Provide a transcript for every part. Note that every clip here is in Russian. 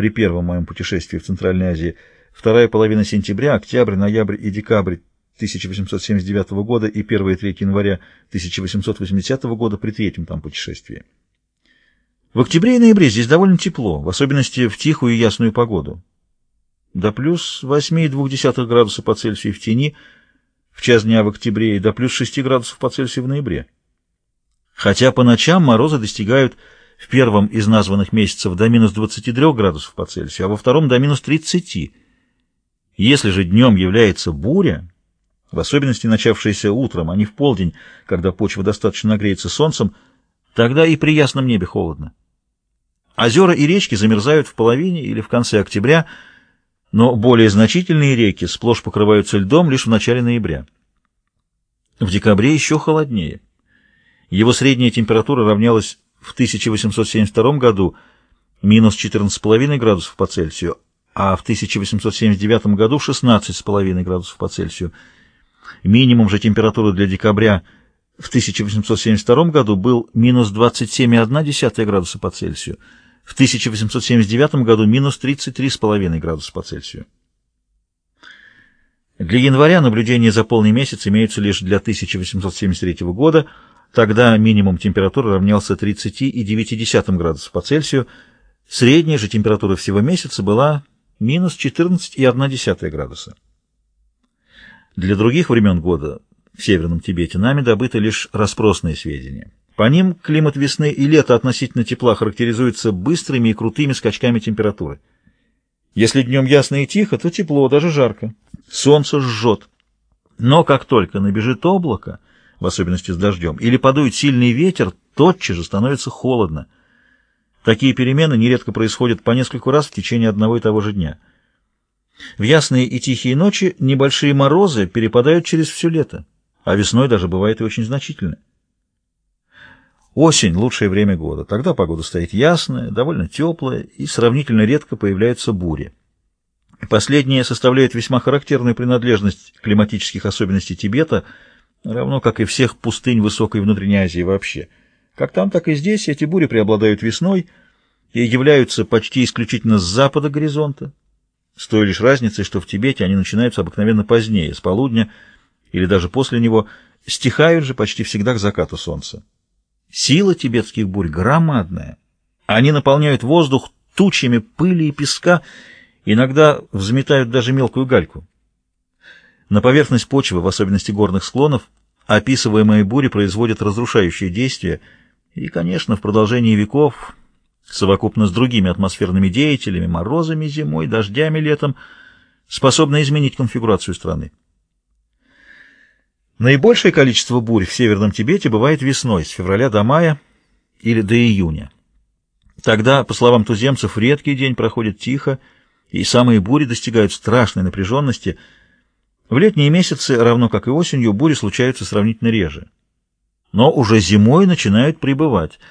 при первом моем путешествии в Центральной Азии, вторая половина сентября, октябрь, ноябрь и декабрь 1879 года и 1 и 3 января 1880 года при третьем там путешествии. В октябре и ноябре здесь довольно тепло, в особенности в тихую и ясную погоду. До плюс 8,2 градуса по Цельсию в тени в час дня в октябре и до плюс 6 градусов по Цельсию в ноябре. Хотя по ночам морозы достигают в первом из названных месяцев до минус 23 градусов по Цельсию, а во втором до минус 30. Если же днем является буря, в особенности начавшаяся утром, а не в полдень, когда почва достаточно нагреется солнцем, тогда и при ясном небе холодно. Озера и речки замерзают в половине или в конце октября, но более значительные реки сплошь покрываются льдом лишь в начале ноября. В декабре еще холоднее. Его средняя температура равнялась в 1872 году минус 14,5 градусов по Цельсию, а в 1879 году 16,5 градусов по Цельсию. Минимум же температуры для декабря в 1872 году был минус 27,1 градуса по Цельсию, в 1879 году минус 33,5 градуса по Цельсию. Для января наблюдения за полный месяц имеются лишь для 1873 года, тогда минимум температуры равнялся 30,9 градусов по Цельсию, средняя же температура всего месяца была минус 14,1 градуса. Для других времен года в Северном Тибете нами добыты лишь распросные сведения. По ним климат весны и лета относительно тепла характеризуется быстрыми и крутыми скачками температуры. Если днем ясно и тихо, то тепло, даже жарко. Солнце жжет. Но как только набежит облако, в особенности с дождем, или подует сильный ветер, тотчас же становится холодно. Такие перемены нередко происходят по нескольку раз в течение одного и того же дня. В ясные и тихие ночи небольшие морозы перепадают через все лето, а весной даже бывает и очень значительно. Осень – лучшее время года. Тогда погода стоит ясная, довольно теплая и сравнительно редко появляются бури. Последние составляют весьма характерную принадлежность климатических особенностей Тибета, равно как и всех пустынь Высокой Внутренней Азии вообще. Как там, так и здесь эти бури преобладают весной и являются почти исключительно с запада горизонта, с той лишь разницей, что в Тибете они начинаются обыкновенно позднее, с полудня или даже после него, стихают же почти всегда к закату солнца. Сила тибетских бурь громадная. Они наполняют воздух тучами пыли и песка, иногда взметают даже мелкую гальку. На поверхность почвы, в особенности горных склонов, описываемые бури производят разрушающие действия, и, конечно, в продолжении веков совокупно с другими атмосферными деятелями, морозами зимой, дождями летом, способны изменить конфигурацию страны. Наибольшее количество бурь в Северном Тибете бывает весной, с февраля до мая или до июня. Тогда, по словам туземцев, редкий день проходит тихо, и самые бури достигают страшной напряженности. В летние месяцы, равно как и осенью, бури случаются сравнительно реже. Но уже зимой начинают прибывать –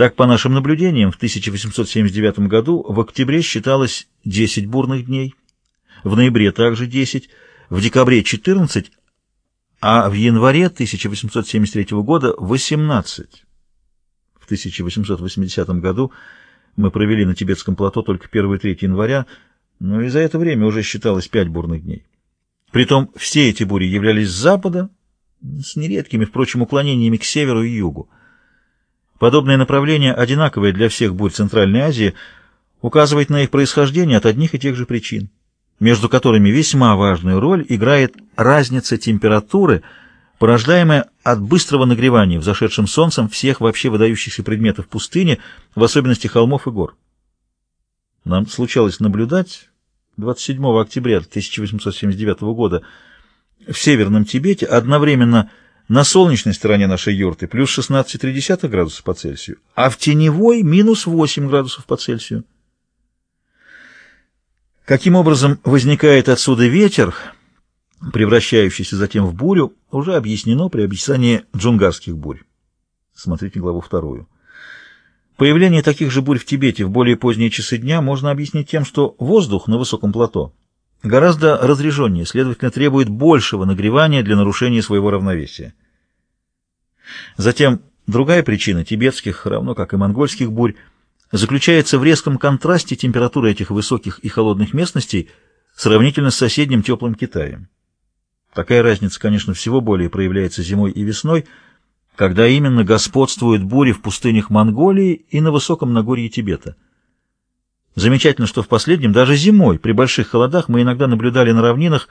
так, по нашим наблюдениям, в 1879 году в октябре считалось 10 бурных дней, в ноябре также 10, в декабре 14, а в январе 1873 года 18. В 1880 году мы провели на Тибетском плато только 1 и 3 января, но и за это время уже считалось 5 бурных дней. Притом все эти бури являлись с запада, с нередкими, впрочем, уклонениями к северу и югу. Подобное направление, одинаковое для всех бурь Центральной Азии, указывает на их происхождение от одних и тех же причин, между которыми весьма важную роль играет разница температуры, порождаемая от быстрого нагревания взошедшим солнцем всех вообще выдающихся предметов пустыни, в особенности холмов и гор. Нам случалось наблюдать 27 октября 1879 года в Северном Тибете одновременно на солнечной стороне нашей юрты плюс 16,3 градуса по Цельсию, а в теневой минус 8 градусов по Цельсию. Каким образом возникает отсюда ветер, превращающийся затем в бурю, уже объяснено при описании джунгарских бурь. Смотрите главу вторую. Появление таких же бурь в Тибете в более поздние часы дня можно объяснить тем, что воздух на высоком плато гораздо разреженнее, следовательно, требует большего нагревания для нарушения своего равновесия. Затем другая причина тибетских, равно как и монгольских бурь, заключается в резком контрасте температуры этих высоких и холодных местностей сравнительно с соседним теплым Китаем. Такая разница, конечно, всего более проявляется зимой и весной, когда именно господствуют бури в пустынях Монголии и на высоком Нагорье Тибета. Замечательно, что в последнем, даже зимой, при больших холодах, мы иногда наблюдали на равнинах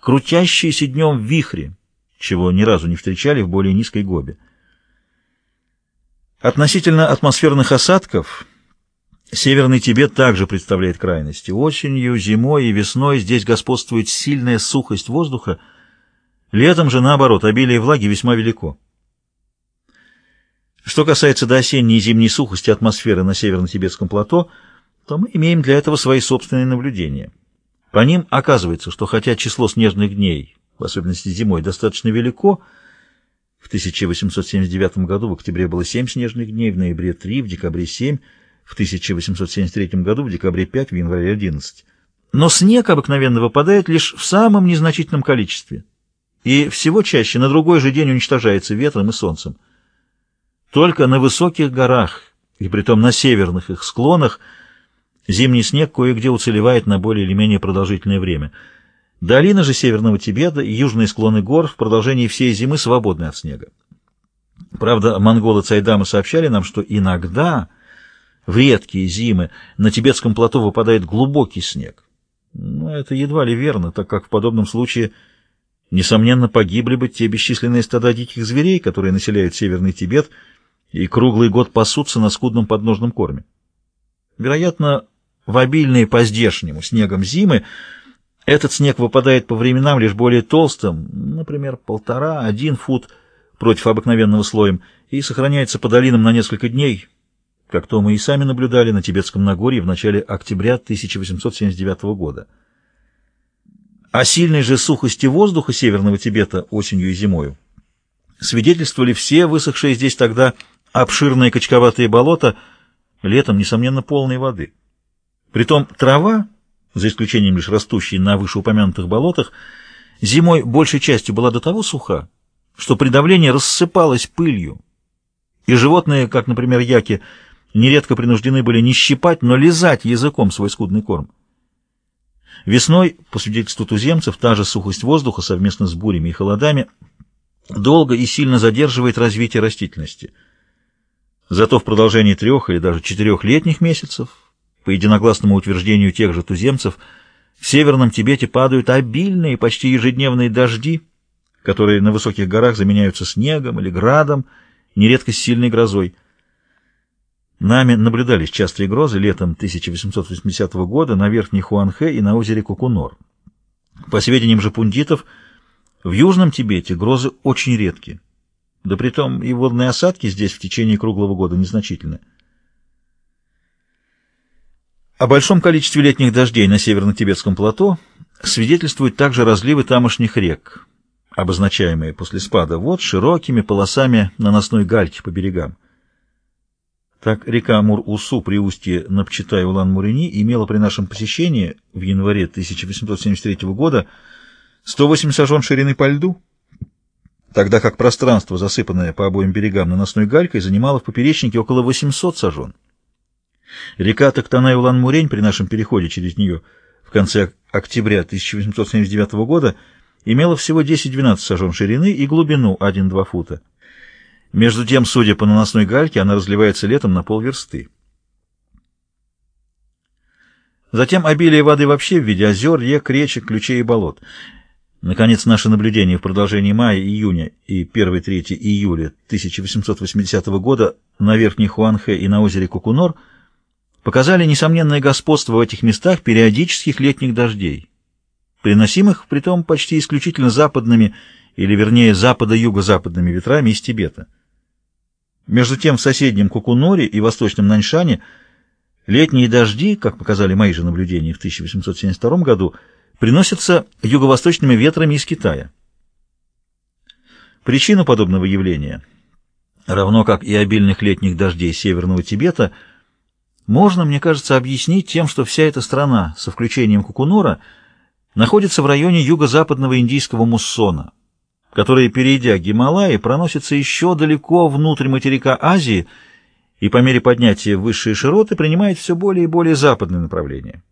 крутящиеся днем вихри, чего ни разу не встречали в более низкой гобе. Относительно атмосферных осадков, Северный Тибет также представляет крайности. Осенью, зимой и весной здесь господствует сильная сухость воздуха, летом же, наоборот, обилие влаги весьма велико. Что касается до осенней и зимней сухости атмосферы на северно-тибетском плато, то мы имеем для этого свои собственные наблюдения. По ним оказывается, что хотя число снежных дней, в особенности зимой, достаточно велико, в 1879 году в октябре было 7 снежных дней, в ноябре 3, в декабре 7, в 1873 году в декабре 5, в январе 11. Но снег обыкновенно выпадает лишь в самом незначительном количестве и всего чаще на другой же день уничтожается ветром и солнцем. Только на высоких горах, и притом на северных их склонах, зимний снег кое-где уцелевает на более или менее продолжительное время. Долина же Северного Тибета и южные склоны гор в продолжении всей зимы свободны от снега. Правда, монголы Цайдамы сообщали нам, что иногда, в редкие зимы, на тибетском плато выпадает глубокий снег. Но это едва ли верно, так как в подобном случае – Несомненно, погибли бы те бесчисленные стада диких зверей, которые населяют Северный Тибет и круглый год пасутся на скудном подножном корме. Вероятно, в обильные по-здешнему снегом зимы этот снег выпадает по временам лишь более толстым, например, полтора-один фут против обыкновенного слоем, и сохраняется по долинам на несколько дней, как то мы и сами наблюдали на Тибетском Нагорье в начале октября 1879 года. О сильной же сухости воздуха Северного Тибета осенью и зимою свидетельствовали все высохшие здесь тогда обширные качковатые болота, летом, несомненно, полной воды. Притом трава, за исключением лишь растущей на вышеупомянутых болотах, зимой большей частью была до того суха, что при давлении рассыпалась пылью, и животные, как, например, яки, нередко принуждены были не щипать, но лизать языком свой скудный корм. Весной, по свидетельству туземцев, та же сухость воздуха совместно с бурями и холодами долго и сильно задерживает развитие растительности. Зато в продолжении трех или даже четырех летних месяцев, по единогласному утверждению тех же туземцев, в Северном Тибете падают обильные, почти ежедневные дожди, которые на высоких горах заменяются снегом или градом, нередко с сильной грозой. Нами наблюдались частые грозы летом 1880 года на Верхней Хуанхэ и на озере Кукунор. По сведениям же пундитов, в Южном Тибете грозы очень редки. Да притом и водные осадки здесь в течение круглого года незначительны. О большом количестве летних дождей на северно-тибетском плато свидетельствуют также разливы тамошних рек, обозначаемые после спада вод широкими полосами наносной гальки по берегам. Так река Амур-Усу при устье Напчитай-Улан-Мурени имела при нашем посещении в январе 1873 года 108 сажен ширины по льду, тогда как пространство, засыпанное по обоим берегам наносной галькой, занимало в поперечнике около 800 сажен. Река Токтанай-Улан-Мурень при нашем переходе через нее в конце октября 1879 года имела всего 10-12 сажен ширины и глубину 1-2 фута. Между тем, судя по наносной гальке, она разливается летом на полверсты. Затем обилие воды вообще в виде озер, рек, речек, ключей и болот. Наконец, наши наблюдения в продолжении мая, июня и 1-3 июля 1880 года на Верхней Хуанхэ и на озере Кукунор показали несомненное господство в этих местах периодических летних дождей, приносимых, притом, почти исключительно западными, или вернее западо-юго-западными ветрами из Тибета. Между тем в соседнем Кукуноре и восточном Наньшане летние дожди, как показали мои же наблюдения в 1872 году, приносятся юго-восточными ветрами из Китая. Причину подобного явления, равно как и обильных летних дождей Северного Тибета, можно, мне кажется, объяснить тем, что вся эта страна, со включением Кукунора, находится в районе юго-западного индийского муссона – которые, перейдя Гималаи, проносятся еще далеко внутрь материка Азии и по мере поднятия в высшие широты принимает все более и более западное направление.